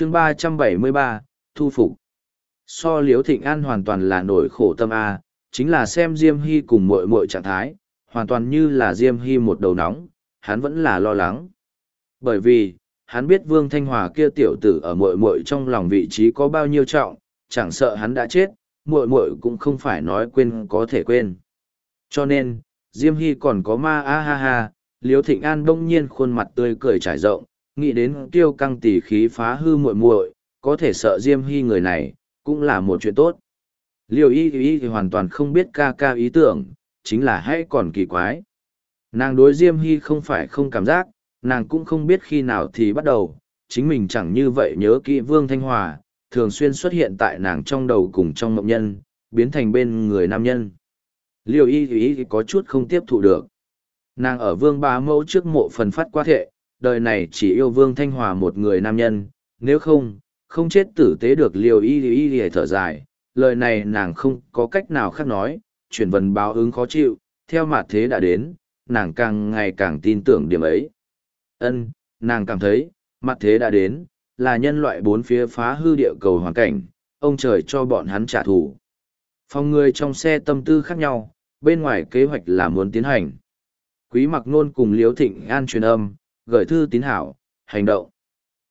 chương ba trăm bảy mươi ba, thu phục. So liếu thịnh an hoàn toàn là nổi khổ tâm a, chính là xem diêm hy cùng mội mội trạng thái, hoàn toàn như là diêm hy một đầu nóng, hắn vẫn là lo lắng. Bởi vì, hắn biết vương thanh hòa kia tiểu tử ở mội mội trong lòng vị trí có bao nhiêu trọng, chẳng sợ hắn đã chết mội mội cũng không phải nói quên có thể quên. Cho nên, diêm hy còn có ma, a ha ha liếu thịnh an đông nhiên khuôn mặt tươi cười trải rộng nghĩ đến tiêu căng tỉ khí phá hư muội muội, có thể sợ diêm hy người này, cũng là một chuyện tốt. Liều y y thì hoàn toàn không biết ca ca ý tưởng, chính là hãy còn kỳ quái. Nàng đối diêm hy không phải không cảm giác, nàng cũng không biết khi nào thì bắt đầu, chính mình chẳng như vậy nhớ kỹ vương thanh hòa, thường xuyên xuất hiện tại nàng trong đầu cùng trong mộng nhân, biến thành bên người nam nhân. Liều y y có chút không tiếp thụ được. Nàng ở vương bá mẫu trước mộ phần phát qua thệ đời này chỉ yêu vương thanh hòa một người nam nhân, nếu không không chết tử tế được liều y y y thở dài. Lời này nàng không có cách nào khác nói, chuyển vần báo ứng khó chịu, theo mặt thế đã đến, nàng càng ngày càng tin tưởng điểm ấy. Ân, nàng cảm thấy, mặt thế đã đến, là nhân loại bốn phía phá hư địa cầu hoàn cảnh, ông trời cho bọn hắn trả thù. Phòng người trong xe tâm tư khác nhau, bên ngoài kế hoạch là muốn tiến hành. Quý mặc nôn cùng liếu thịnh an truyền âm gửi thư tín hảo, hành động.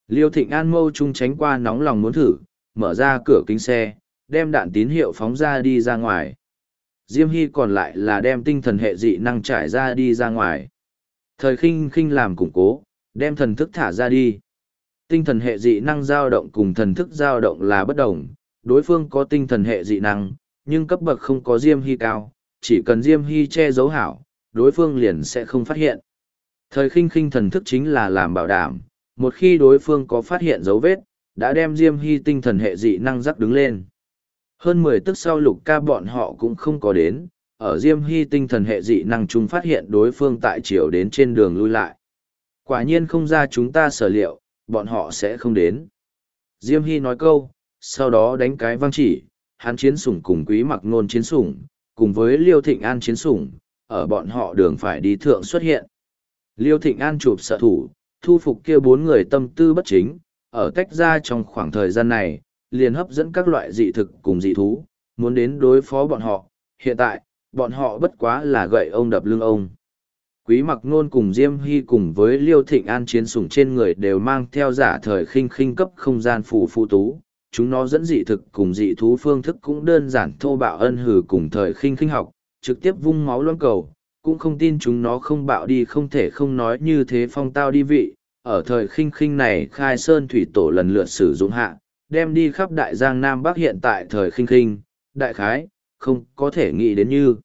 Liêu thịnh an mâu trung tránh qua nóng lòng muốn thử, mở ra cửa kính xe, đem đạn tín hiệu phóng ra đi ra ngoài. Diêm hy còn lại là đem tinh thần hệ dị năng trải ra đi ra ngoài. Thời khinh khinh làm củng cố, đem thần thức thả ra đi. Tinh thần hệ dị năng dao động cùng thần thức dao động là bất đồng, đối phương có tinh thần hệ dị năng, nhưng cấp bậc không có diêm hy cao, chỉ cần diêm hy che giấu hảo, đối phương liền sẽ không phát hiện thời khinh khinh thần thức chính là làm bảo đảm một khi đối phương có phát hiện dấu vết đã đem diêm hy tinh thần hệ dị năng dắt đứng lên hơn mười tức sau lục ca bọn họ cũng không có đến, ở Diêm Hy tinh thần hệ dị năng chúng phát hiện đối phương tại chiều đến trên đường lui lại. Quả nhiên không ra chúng ta sở liệu, bọn họ sẽ không đến. Diêm Hy nói câu, sau đó đánh cái văng chỉ, hắn chiến sủng cùng quý mặc nôn chiến sủng, cùng với Liêu Thịnh An chiến sủng, ở bọn họ đường phải đi thượng xuất hiện. Liêu Thịnh An chụp sợ thủ, thu phục kia bốn người tâm tư bất chính, ở tách ra trong khoảng thời gian này, liền hấp dẫn các loại dị thực cùng dị thú, muốn đến đối phó bọn họ. Hiện tại, bọn họ bất quá là gậy ông đập lưng ông. Quý mặc nôn cùng Diêm Hy cùng với Liêu Thịnh An chiến sủng trên người đều mang theo giả thời khinh khinh cấp không gian phù phụ tú. Chúng nó dẫn dị thực cùng dị thú phương thức cũng đơn giản thô bạo ân hử cùng thời khinh khinh học, trực tiếp vung máu loan cầu, cũng không tin chúng nó không bạo đi không thể không nói như thế phong tao đi vị. Ở thời khinh khinh này khai sơn thủy tổ lần lượt sử dụng hạ, đem đi khắp đại giang Nam Bắc hiện tại thời khinh khinh, đại khái, không có thể nghĩ đến như.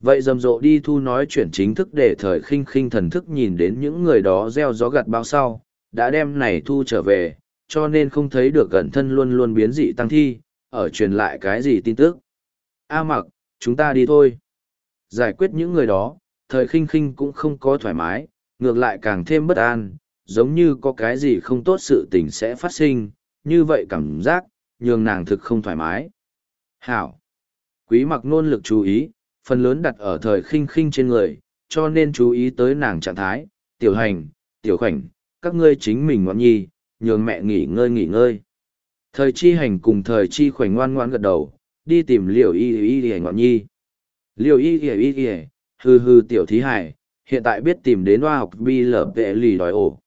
Vậy rầm rộ đi thu nói chuyển chính thức để thời khinh khinh thần thức nhìn đến những người đó gieo gió gặt bao sau, đã đem này thu trở về, cho nên không thấy được gần thân luôn luôn biến dị tăng thi, ở truyền lại cái gì tin tức. A mặc, chúng ta đi thôi. Giải quyết những người đó, thời khinh khinh cũng không có thoải mái, ngược lại càng thêm bất an, giống như có cái gì không tốt sự tình sẽ phát sinh, như vậy cảm giác, nhường nàng thực không thoải mái. Hảo. Quý mặc nôn lực chú ý, phần lớn đặt ở thời khinh khinh trên người, cho nên chú ý tới nàng trạng thái, tiểu hành, tiểu khoảnh, các ngươi chính mình ngoan nhi, nhường mẹ nghỉ ngơi nghỉ ngơi. Thời chi hành cùng thời chi khoảnh ngoan ngoan gật đầu, đi tìm liệu y y y ngoan nhi. Liều y y y y, hư hư tiểu thí hải, hiện tại biết tìm đến hoa học bi lở vệ lì đòi ổ.